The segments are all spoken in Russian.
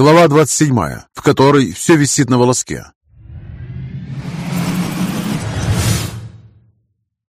Глава 27, в которой все висит на волоске.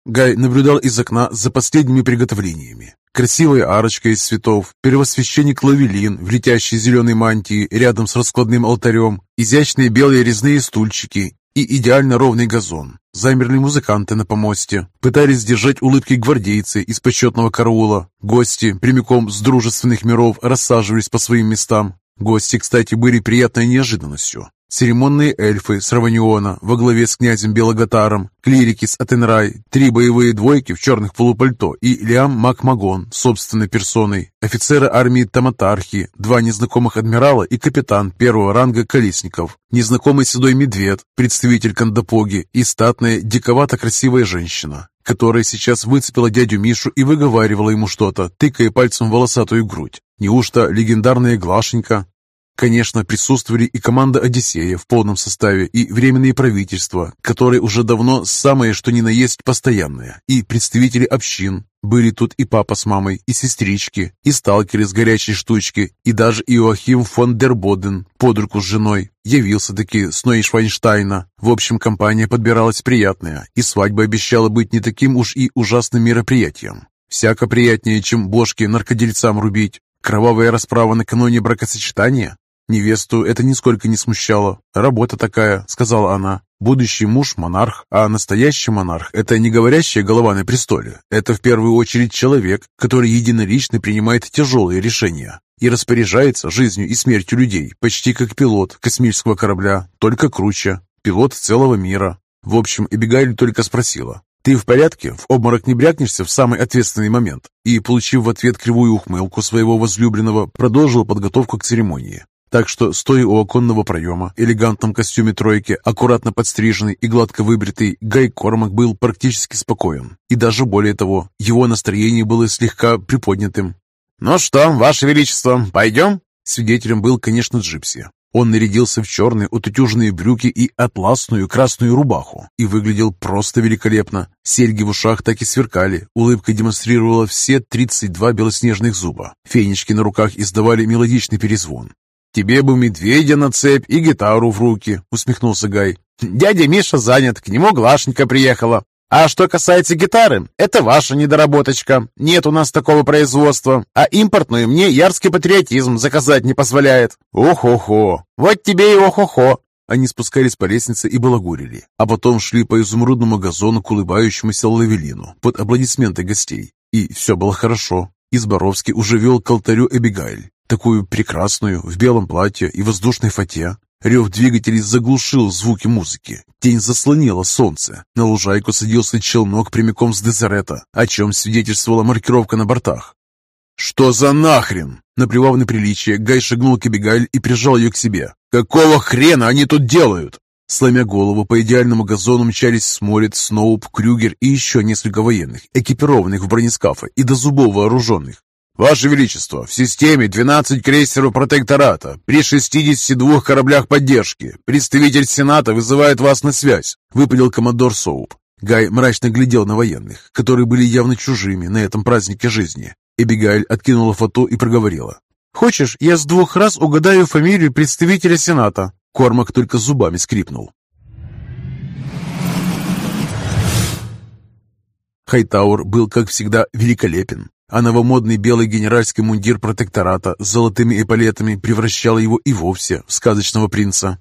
Гай наблюдал из окна за последними приготовлениями. Красивая арочка из цветов, первосвященник Лавелин в летящей зеленой мантии рядом с раскладным алтарем, изящные белые резные стульчики и идеально ровный газон. Замерли музыканты на помосте, пытались сдержать улыбки гвардейцы из почетного караула. Гости, прямиком с дружественных миров, рассаживались по своим местам. Гости, кстати, были приятной неожиданностью. Церемонные эльфы с Раваниона во главе с князем Белоготаром, клирики с Атенрай, три боевые двойки в черных полупальто и Лиам Макмагон собственной персоной, офицеры армии Таматархи, два незнакомых адмирала и капитан первого ранга Колесников, незнакомый седой медведь, представитель Кандапоги и статная, диковато красивая женщина, которая сейчас выцепила дядю Мишу и выговаривала ему что-то, тыкая пальцем в волосатую грудь. Неужто легендарная Глашенька? Конечно, присутствовали и команда «Одиссея» в полном составе, и временные правительства, которые уже давно самое что ни на есть постоянное, и представители общин. Были тут и папа с мамой, и сестрички, и сталкеры с горячей штучки, и даже Иоахим фон дер Боден под руку с женой. Явился-таки с Нойшвайнштайна. В общем, компания подбиралась приятная, и свадьба обещала быть не таким уж и ужасным мероприятием. Всяко приятнее, чем бошки наркодельцам рубить. Кровавая расправа накануне бракосочетания? Невесту это нисколько не смущало. «Работа такая», — сказала она. «Будущий муж — монарх, а настоящий монарх — это не говорящая голова на престоле. Это в первую очередь человек, который единолично принимает тяжелые решения и распоряжается жизнью и смертью людей, почти как пилот космического корабля, только круче, пилот целого мира». В общем, Эбигайль только спросила, «Ты в порядке? В обморок не брякнешься в самый ответственный момент?» И, получив в ответ кривую ухмылку своего возлюбленного, продолжил подготовку к церемонии. Так что, стоя у оконного проема, элегантном костюме тройки, аккуратно подстриженный и гладко выбритый, Гай Кормак был практически спокоен. И даже более того, его настроение было слегка приподнятым. «Ну что, Ваше Величество, пойдем?» Свидетелем был, конечно, Джипси. Он нарядился в черные утутюженные брюки и атласную красную рубаху и выглядел просто великолепно. Серьги в ушах так и сверкали, улыбка демонстрировала все 32 белоснежных зуба. Фенечки на руках издавали мелодичный перезвон. «Тебе бы медведя на цепь и гитару в руки», — усмехнулся Гай. «Дядя Миша занят, к нему Глашенька приехала. А что касается гитары, это ваша недоработочка. Нет у нас такого производства, а импортную мне ярский патриотизм заказать не позволяет. Ох-охо! Вот тебе и ох-охо!» Они спускались по лестнице и балагурили, а потом шли по изумрудному газону к улыбающемуся лавелину под аплодисменты гостей. И все было хорошо. Изборовский уже вел к алтарю Эбигайль, такую прекрасную, в белом платье и воздушной фате. Рев двигателей заглушил звуки музыки. Тень заслонила солнце. На лужайку садился челнок прямиком с Дезерета, о чем свидетельствовала маркировка на бортах. «Что за нахрен?» Наплевав на приличие, Гай шагнул к Эбигайль и прижал ее к себе. «Какого хрена они тут делают?» Сломя голову, по идеальному газону мчались Смолет, Сноуп, Крюгер и еще несколько военных, экипированных в бронескафы и до зубов вооруженных. «Ваше Величество, в системе 12 крейсеров протектората, при 62 кораблях поддержки. Представитель Сената вызывает вас на связь», — выпалил командор Соуп. Гай мрачно глядел на военных, которые были явно чужими на этом празднике жизни. Эбигайль откинула фото и проговорила. «Хочешь, я с двух раз угадаю фамилию представителя Сената?» Кормак только зубами скрипнул. Хайтаур был, как всегда, великолепен а новомодный белый генеральский мундир протектората с золотыми эполетами превращал его и вовсе в сказочного принца.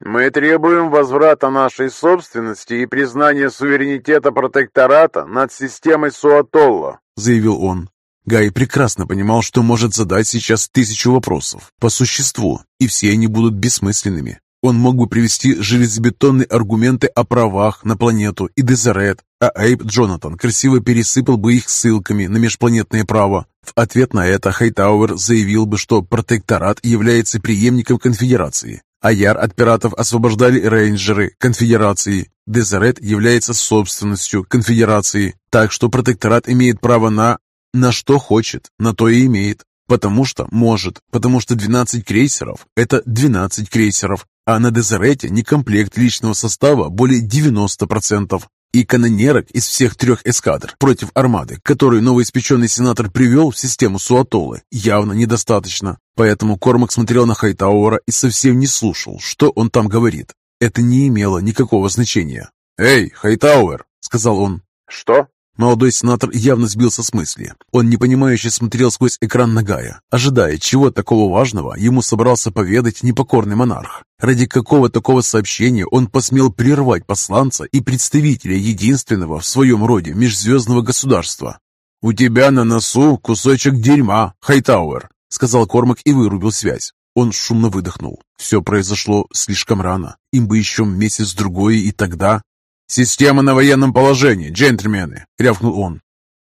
«Мы требуем возврата нашей собственности и признания суверенитета протектората над системой Суатолла», — заявил он. Гай прекрасно понимал, что может задать сейчас тысячу вопросов по существу, и все они будут бессмысленными. Он мог бы привести железобетонные аргументы о правах на планету и Дезерет, а Эйб Джонатан красиво пересыпал бы их ссылками на межпланетное право. В ответ на это Хайтауэр заявил бы, что протекторат является преемником конфедерации, а Яр от пиратов освобождали рейнджеры конфедерации. Дезерет является собственностью конфедерации, так что протекторат имеет право на... на что хочет, на то и имеет. Потому что может, потому что 12 крейсеров – это 12 крейсеров, а на Дезерете не комплект личного состава более 90%. и канонерок из всех трех эскадр против армады, которую новоиспеченный сенатор привел в систему Суатолы, явно недостаточно. Поэтому Кормак смотрел на Хайтауэра и совсем не слушал, что он там говорит. Это не имело никакого значения. «Эй, Хайтауэр!» — сказал он. «Что?» Молодой сенатор явно сбился с мысли. Он непонимающе смотрел сквозь экран Нагая, ожидая, чего такого важного ему собрался поведать непокорный монарх. Ради какого такого сообщения он посмел прервать посланца и представителя единственного в своем роде межзвездного государства. «У тебя на носу кусочек дерьма, Хайтауэр», — сказал Кормак и вырубил связь. Он шумно выдохнул. Все произошло слишком рано. Им бы еще месяц-другой, и тогда... «Система на военном положении, джентльмены!» — рявкнул он.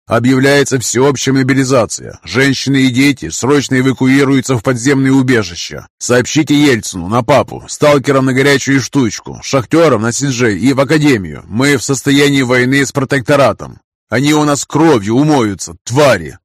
«Объявляется всеобщая мобилизация. Женщины и дети срочно эвакуируются в подземные убежища. Сообщите Ельцину, на папу, сталкерам на горячую штучку, шахтерам на Сиджей и в Академию. Мы в состоянии войны с протекторатом. Они у нас кровью умоются, твари!»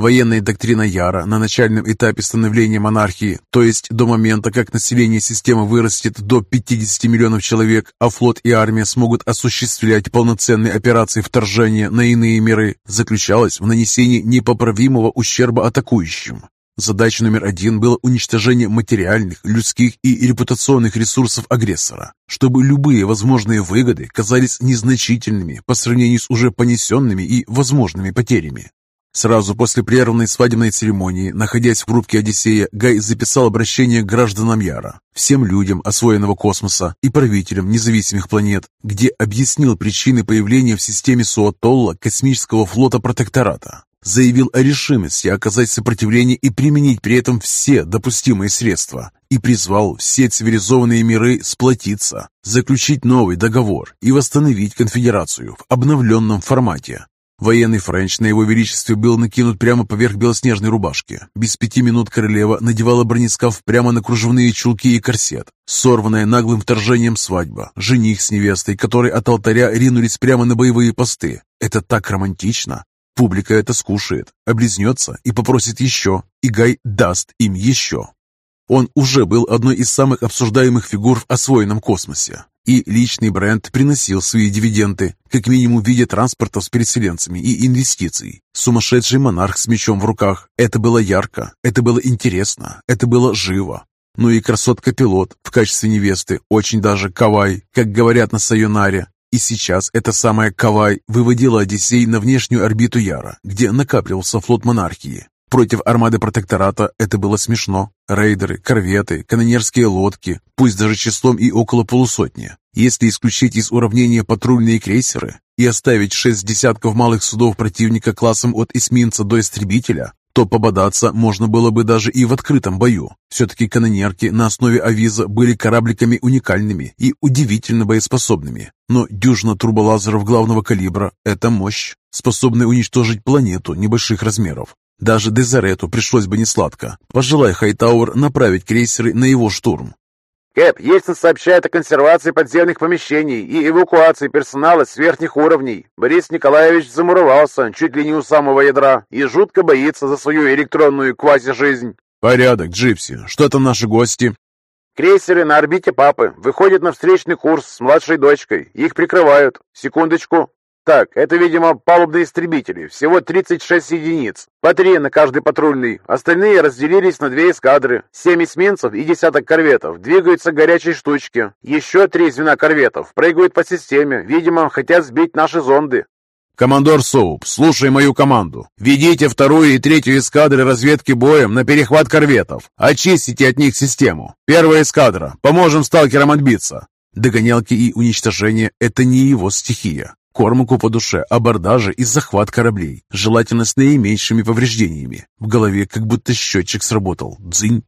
Военная доктрина Яра на начальном этапе становления монархии, то есть до момента, как население системы вырастет до 50 миллионов человек, а флот и армия смогут осуществлять полноценные операции вторжения на иные миры, заключалась в нанесении непоправимого ущерба атакующим. Задача номер один была уничтожение материальных, людских и репутационных ресурсов агрессора, чтобы любые возможные выгоды казались незначительными по сравнению с уже понесенными и возможными потерями. Сразу после прерванной свадебной церемонии, находясь в рубке Одиссея, Гай записал обращение к гражданам Яра, всем людям освоенного космоса и правителям независимых планет, где объяснил причины появления в системе Суатолла космического флота протектората. Заявил о решимости оказать сопротивление и применить при этом все допустимые средства, и призвал все цивилизованные миры сплотиться, заключить новый договор и восстановить конфедерацию в обновленном формате, Военный френч на его величестве был накинут прямо поверх белоснежной рубашки. Без пяти минут королева надевала бронескаф прямо на кружевные чулки и корсет. Сорванная наглым вторжением свадьба. Жених с невестой, которые от алтаря ринулись прямо на боевые посты. Это так романтично. Публика это скушает, облизнется и попросит еще, и Гай даст им еще. Он уже был одной из самых обсуждаемых фигур в освоенном космосе. И личный бренд приносил свои дивиденды, как минимум в виде транспортов с переселенцами и инвестиций. Сумасшедший монарх с мечом в руках. Это было ярко, это было интересно, это было живо. Ну и красотка-пилот в качестве невесты, очень даже кавай, как говорят на Сайонаре. И сейчас эта самая Кавай выводила Одиссей на внешнюю орбиту Яра, где накапливался флот монархии. Против армады протектората это было смешно. Рейдеры, корветы, канонерские лодки, пусть даже числом и около полусотни. Если исключить из уравнения патрульные крейсеры и оставить шесть десятков малых судов противника классом от эсминца до истребителя, то пободаться можно было бы даже и в открытом бою. Все-таки канонерки на основе авиза были корабликами уникальными и удивительно боеспособными. Но дюжина турболазеров главного калибра – это мощь, способная уничтожить планету небольших размеров. Даже Дезерету пришлось бы несладко. Пожелай Хайтауэр направить крейсеры на его штурм. Кэп, Ельцин сообщает о консервации подземных помещений и эвакуации персонала с верхних уровней. Борис Николаевич замуровался чуть ли не у самого ядра и жутко боится за свою электронную квази-жизнь. Порядок, Джипси. Что там наши гости? Крейсеры на орбите папы выходят на встречный курс с младшей дочкой. Их прикрывают. Секундочку. Так, это, видимо, палубные истребители. Всего 36 единиц. По три на каждый патрульный. Остальные разделились на две эскадры. Семь эсминцев и десяток корветов двигаются к горячей штучке. Еще три звена корветов прыгают по системе. Видимо, хотят сбить наши зонды. «Командор Соуп, слушай мою команду. Ведите вторую и третью эскадры разведки боем на перехват корветов. Очистите от них систему. Первая эскадра. Поможем сталкерам отбиться». Догонялки и уничтожение – это не его стихия. Кормаку по душе абордажи и захват кораблей, желательно с наименьшими повреждениями. В голове как будто счетчик сработал. Дзынь.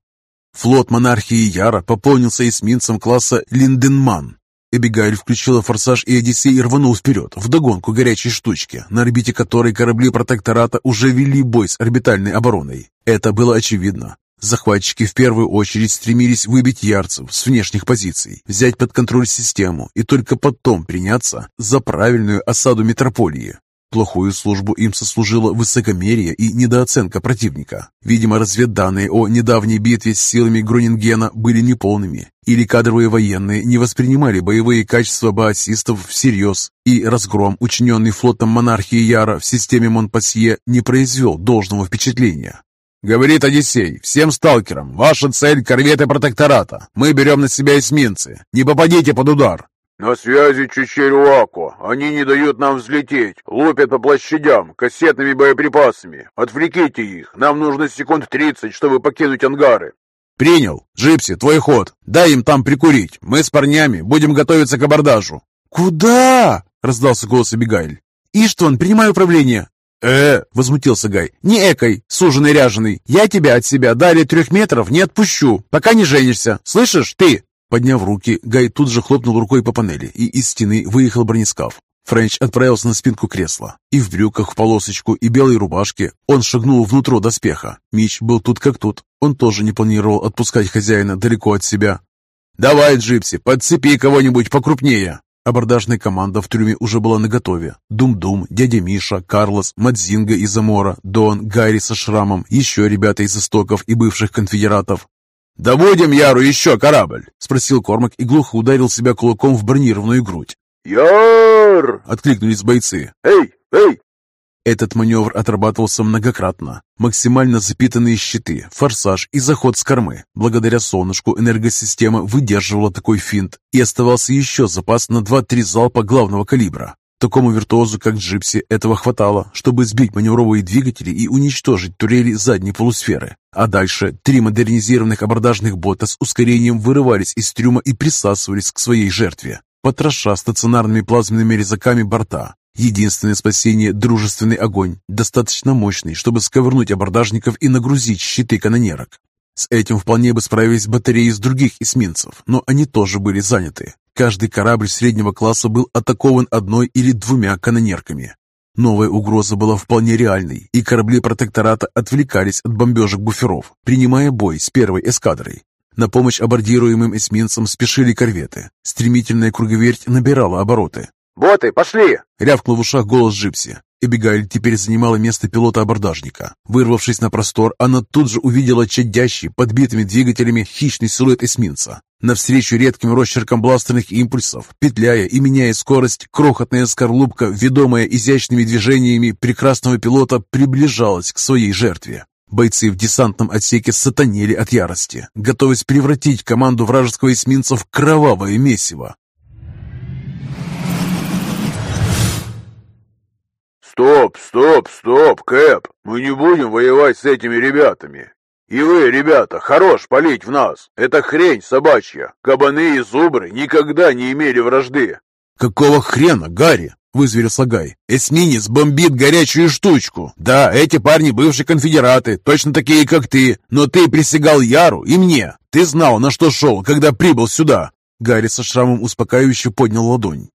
Флот монархии Яра пополнился эсминцем класса «Линденман». Эбигайль включила форсаж и Одиссей рванул вперед, вдогонку горячей штучки, на орбите которой корабли протектората уже вели бой с орбитальной обороной. Это было очевидно. Захватчики в первую очередь стремились выбить ярцев с внешних позиций, взять под контроль систему и только потом приняться за правильную осаду метрополии. Плохую службу им сослужило высокомерие и недооценка противника. Видимо, разведданные о недавней битве с силами Гронингена были неполными, или кадровые военные не воспринимали боевые качества баасистов всерьез, и разгром, учиненный флотом монархии Яра в системе Монпасье, не произвел должного впечатления. «Говорит Одиссей, всем сталкерам, ваша цель – корветы протектората. Мы берем на себя эсминцы. Не попадите под удар!» «На связи Чучерюако. Они не дают нам взлететь. Лупят по площадям, кассетными боеприпасами. Отвлеките их. Нам нужно секунд тридцать, чтобы покинуть ангары». «Принял. Джипси, твой ход. Дай им там прикурить. Мы с парнями будем готовиться к абордажу». «Куда?» — раздался голос Абигайль. «Иштван, принимай управление». «Э!» — возмутился Гай. «Не экай, суженый ряженый. Я тебя от себя далее трех метров не отпущу, пока не женишься. Слышишь, ты?» Подняв руки, Гай тут же хлопнул рукой по панели, и из стены выехал бронескаф. Френч отправился на спинку кресла, и в брюках в полосочку и белой рубашке он шагнул внутрь доспеха. Мич был тут как тут. Он тоже не планировал отпускать хозяина далеко от себя. «Давай, Джипси, подцепи кого-нибудь покрупнее!» Абордажная команда в трюме уже была наготове. Дум-Дум, дядя Миша, Карлос, Мадзинга из Амора, Дон, Гарри со шрамом, еще ребята из истоков и бывших конфедератов. «Да будем Яру еще корабль?» — спросил Кормак и глухо ударил себя кулаком в бронированную грудь. «Яр!» — откликнулись бойцы. «Эй, эй!» Этот маневр отрабатывался многократно. Максимально запитанные щиты, форсаж и заход с кормы. Благодаря солнышку энергосистема выдерживала такой финт и оставался еще запас на 2-3 залпа главного калибра. Такому виртуозу, как Джипси, этого хватало, чтобы сбить маневровые двигатели и уничтожить турели задней полусферы. А дальше три модернизированных абордажных бота с ускорением вырывались из трюма и присасывались к своей жертве, потроша стационарными плазменными резаками борта. Единственное спасение – дружественный огонь, достаточно мощный, чтобы сковырнуть абордажников и нагрузить щиты канонерок. С этим вполне бы справились батареи из других эсминцев, но они тоже были заняты. Каждый корабль среднего класса был атакован одной или двумя канонерками. Новая угроза была вполне реальной, и корабли протектората отвлекались от бомбежек буферов, принимая бой с первой эскадрой. На помощь абордируемым эсминцам спешили корветы. Стремительная круговерть набирала обороты. «Боты, пошли!» — рявкнул в ушах голос Джипси. Эбигайль теперь занимала место пилота-абордажника. Вырвавшись на простор, она тут же увидела чадящий, подбитыми двигателями, хищный силуэт эсминца. Навстречу редким росчеркам бластерных импульсов, петляя и меняя скорость, крохотная скорлупка, ведомая изящными движениями прекрасного пилота, приближалась к своей жертве. Бойцы в десантном отсеке сатанели от ярости, готовясь превратить команду вражеского эсминца в кровавое месиво. «Стоп, стоп, стоп, Кэп! Мы не будем воевать с этими ребятами! И вы, ребята, хорош палить в нас! Это хрень собачья! Кабаны и зубры никогда не имели вражды!» «Какого хрена, Гарри?» — вызверился Гай. «Эсминец бомбит горячую штучку. Да, эти парни бывшие конфедераты, точно такие, как ты. Но ты присягал Яру и мне. Ты знал, на что шел, когда прибыл сюда». Гарри со шрамом успокаивающе поднял ладонь.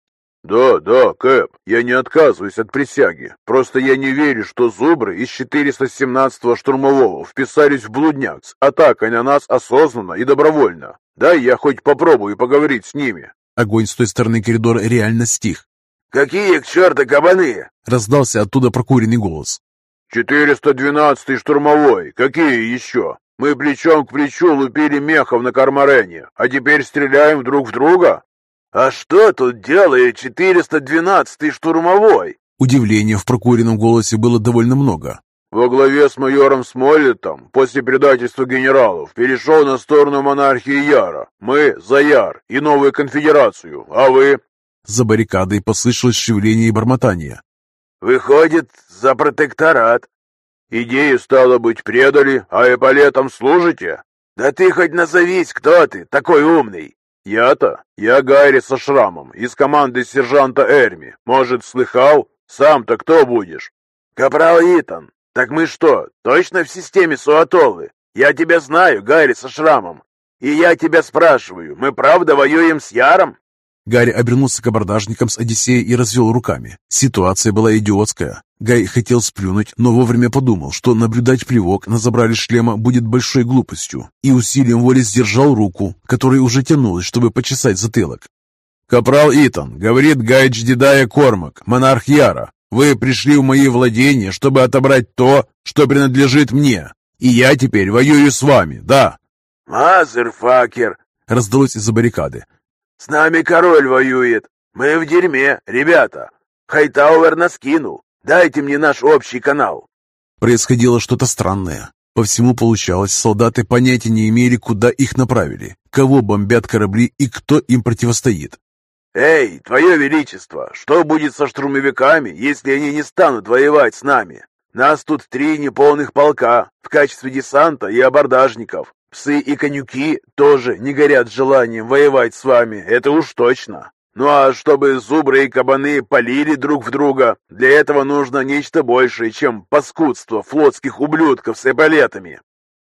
«Да, да, Кэп, я не отказываюсь от присяги. Просто я не верю, что зубры из 417-го штурмового вписались в блудняк с атакой на нас осознанно и добровольно. Дай я хоть попробую поговорить с ними». Огонь с той стороны коридора реально стих. «Какие к черту кабаны?» — раздался оттуда прокуренный голос. «412-й штурмовой. Какие еще? Мы плечом к плечу лупили мехов на Кармарене, а теперь стреляем друг в друга? «А что тут делает 412-й штурмовой?» Удивления в прокуренном голосе было довольно много. «Во главе с майором Смоллетом после предательства генералов перешел на сторону монархии Яра. Мы за Яр и новую конфедерацию, а вы...» За баррикадой послышалось шевеление и бормотание. «Выходит, за протекторат. Идею, стало быть, предали, а эполетам служите? Да ты хоть назовись, кто ты, такой умный!» «Я-то? Я Гарри со шрамом, из команды сержанта Эрми. Может, слыхал? Сам-то кто будешь?» «Капрал Итан. Так мы что, точно в системе Суатолы? Я тебя знаю, Гарри со шрамом. И я тебя спрашиваю, мы правда воюем с Яром?» Гарри обернулся к абордажникам с Одиссея и развел руками. Ситуация была идиотская. Гай хотел сплюнуть, но вовремя подумал, что наблюдать плевок на забрали шлема будет большой глупостью, и усилием воли сдержал руку, которая уже тянулась, чтобы почесать затылок. «Капрал Итан, говорит Гай Дждидая Кормак, монарх Яра. Вы пришли в мои владения, чтобы отобрать то, что принадлежит мне. И я теперь воюю с вами, да?» «Мазерфакер!» — раздалось из-за баррикады. «С нами король воюет. Мы в дерьме, ребята. Хайтауэр нас кинул. Дайте мне наш общий канал». Происходило что-то странное. По всему получалось, солдаты понятия не имели, куда их направили, кого бомбят корабли и кто им противостоит. «Эй, твое величество, что будет со штурмовиками, если они не станут воевать с нами? Нас тут три неполных полка в качестве десанта и абордажников. Псы и конюки тоже не горят желанием воевать с вами, это уж точно. Ну а чтобы зубры и кабаны полили друг в друга, для этого нужно нечто большее, чем паскудство флотских ублюдков с эполетами».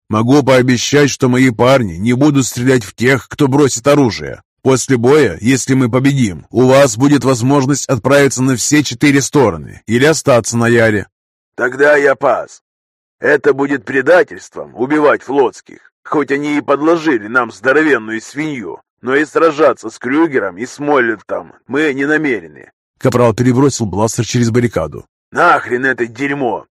«Могу пообещать, что мои парни не будут стрелять в тех, кто бросит оружие. После боя, если мы победим, у вас будет возможность отправиться на все четыре стороны или остаться на Яре. Тогда я пас. Это будет предательством убивать флотских, хоть они и подложили нам здоровенную свинью, но и сражаться с Крюгером и Смоллетом мы не намерены. Капрал перебросил бластер через баррикаду. Нахрен это дерьмо!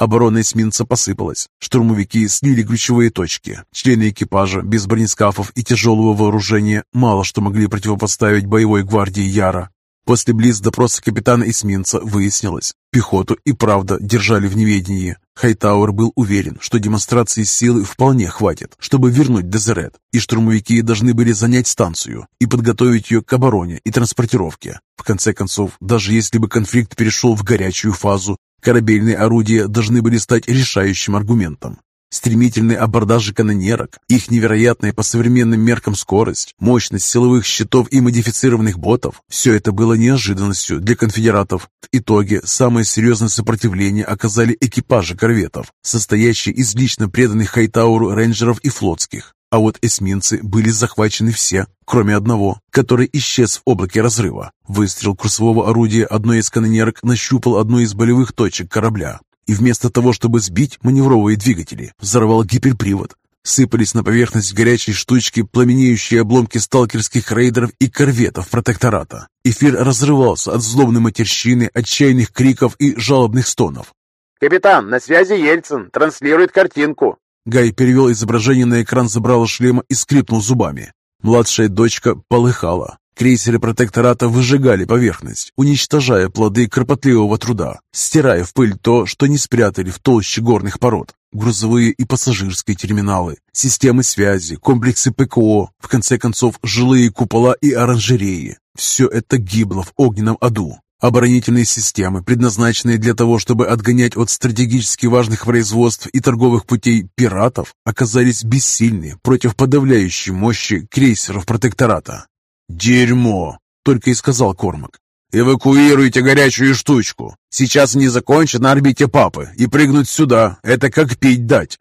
Оборона эсминца посыпалась. Штурмовики слили ключевые точки. Члены экипажа без бронескафов и тяжелого вооружения мало что могли противопоставить боевой гвардии Яра. После близ допроса капитана эсминца выяснилось, пехоту и правда держали в неведении. Хайтауэр был уверен, что демонстрации силы вполне хватит, чтобы вернуть Дезерет, и штурмовики должны были занять станцию и подготовить ее к обороне и транспортировке. В конце концов, даже если бы конфликт перешел в горячую фазу, Корабельные орудия должны были стать решающим аргументом. Стремительные абордажи канонерок, их невероятная по современным меркам скорость, мощность силовых щитов и модифицированных ботов – все это было неожиданностью для конфедератов. В итоге самое серьезное сопротивление оказали экипажи корветов, состоящие из лично преданных Хайтауру рейнджеров и флотских. А вот эсминцы были захвачены все, кроме одного, который исчез в облаке разрыва. Выстрел курсового орудия одной из канонерок нащупал одну из болевых точек корабля. И вместо того, чтобы сбить маневровые двигатели, взорвал гиперпривод. Сыпались на поверхность горячей штучки пламенеющие обломки сталкерских рейдеров и корветов протектората. Эфир разрывался от злобной матерщины, отчаянных криков и жалобных стонов. «Капитан, на связи Ельцин, транслирует картинку», Гай перевел изображение на экран забрала шлема и скрипнул зубами. Младшая дочка полыхала. Крейсеры протектората выжигали поверхность, уничтожая плоды кропотливого труда, стирая в пыль то, что не спрятали в толще горных пород. Грузовые и пассажирские терминалы, системы связи, комплексы ПКО, в конце концов жилые купола и оранжереи. Все это гибло в огненном аду. Оборонительные системы, предназначенные для того, чтобы отгонять от стратегически важных производств и торговых путей пиратов, оказались бессильны против подавляющей мощи крейсеров протектората. «Дерьмо!» — только и сказал Кормак. «Эвакуируйте горячую штучку. Сейчас они закончат на орбите папы и прыгнут сюда. Это как пить дать».